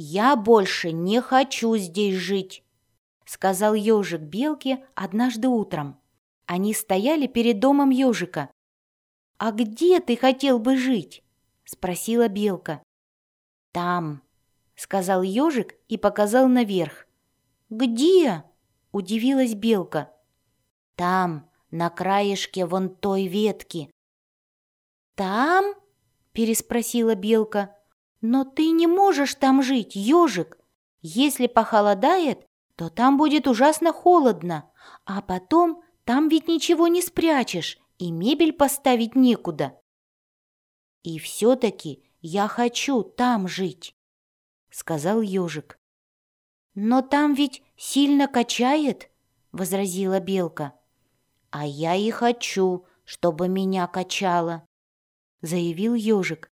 «Я больше не хочу здесь жить», — сказал ежик Белке однажды утром. Они стояли перед домом ежика. «А где ты хотел бы жить?» — спросила Белка. «Там», — сказал ежик и показал наверх. «Где?» — удивилась Белка. «Там, на краешке вон той ветки». «Там?» — переспросила Белка. «Но ты не можешь там жить, ежик. Если похолодает, то там будет ужасно холодно, а потом там ведь ничего не спрячешь, и мебель поставить некуда». «И все-таки я хочу там жить», — сказал ежик. «Но там ведь сильно качает», — возразила Белка. «А я и хочу, чтобы меня качало», — заявил ежик.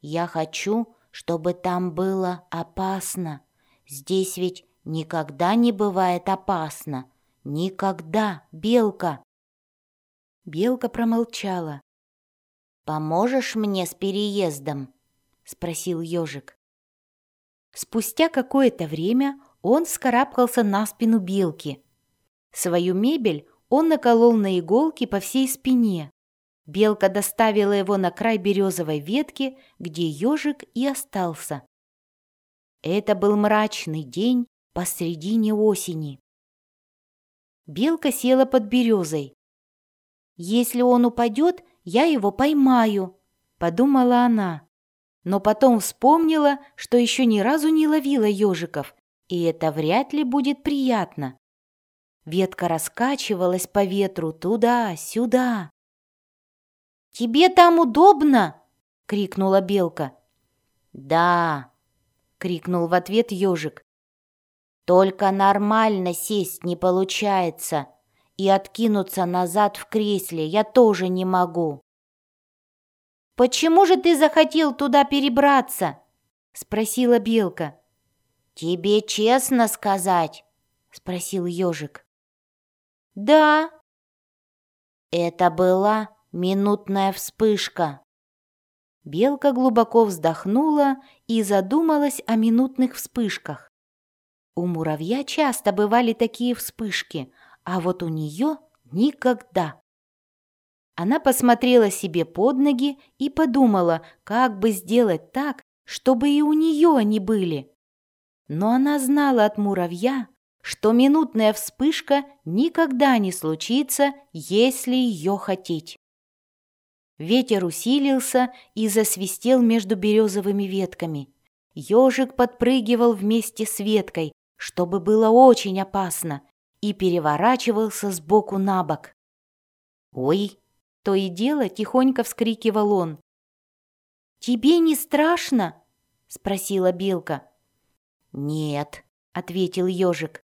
«Я хочу, чтобы там было опасно. Здесь ведь никогда не бывает опасно. Никогда, Белка!» Белка промолчала. «Поможешь мне с переездом?» — спросил ежик. Спустя какое-то время он вскарабкался на спину белки. Свою мебель он наколол на иголки по всей спине, Белка доставила его на край березовой ветки, где ежик и остался. Это был мрачный день посредине осени. Белка села под березой. «Если он упадет, я его поймаю», — подумала она. Но потом вспомнила, что еще ни разу не ловила ежиков, и это вряд ли будет приятно. Ветка раскачивалась по ветру туда-сюда. «Тебе там удобно?» — крикнула белка. «Да!» — крикнул в ответ ежик. «Только нормально сесть не получается, и откинуться назад в кресле я тоже не могу». «Почему же ты захотел туда перебраться?» — спросила белка. «Тебе честно сказать?» — спросил ежик. «Да». «Это была Минутная вспышка. Белка глубоко вздохнула и задумалась о минутных вспышках. У муравья часто бывали такие вспышки, а вот у нее никогда. Она посмотрела себе под ноги и подумала, как бы сделать так, чтобы и у нее они были. Но она знала от муравья, что минутная вспышка никогда не случится, если ее хотеть. Ветер усилился и засвистел между березовыми ветками. Ежик подпрыгивал вместе с веткой, чтобы было очень опасно, и переворачивался с боку на бок. «Ой!» — то и дело тихонько вскрикивал он. «Тебе не страшно?» — спросила белка. «Нет», — ответил ежик.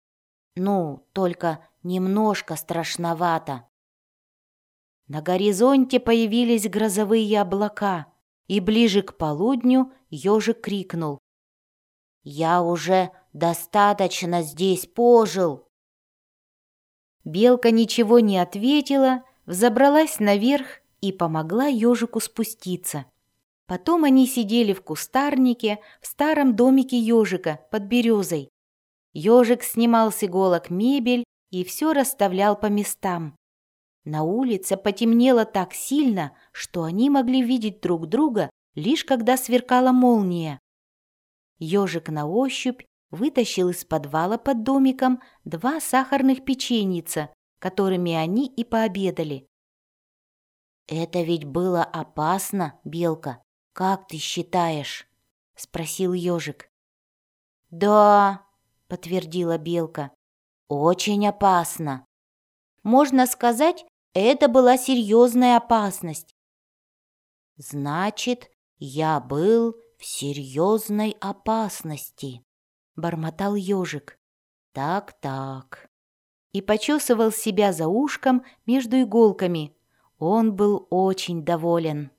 «Ну, только немножко страшновато». На горизонте появились грозовые облака, и ближе к полудню ежик крикнул. «Я уже достаточно здесь пожил!» Белка ничего не ответила, взобралась наверх и помогла ежику спуститься. Потом они сидели в кустарнике в старом домике ежика под березой. Ежик снимал с иголок мебель и все расставлял по местам. На улице потемнело так сильно, что они могли видеть друг друга, лишь когда сверкала молния. Ежик на ощупь вытащил из подвала под домиком два сахарных печеница, которыми они и пообедали. «Это ведь было опасно, Белка, как ты считаешь?» — спросил ежик. «Да», — подтвердила Белка, — «очень опасно. Можно сказать, это была серьезная опасность. «Значит, я был в серьезной опасности», — бормотал ежик. «Так-так». И почесывал себя за ушком между иголками. Он был очень доволен.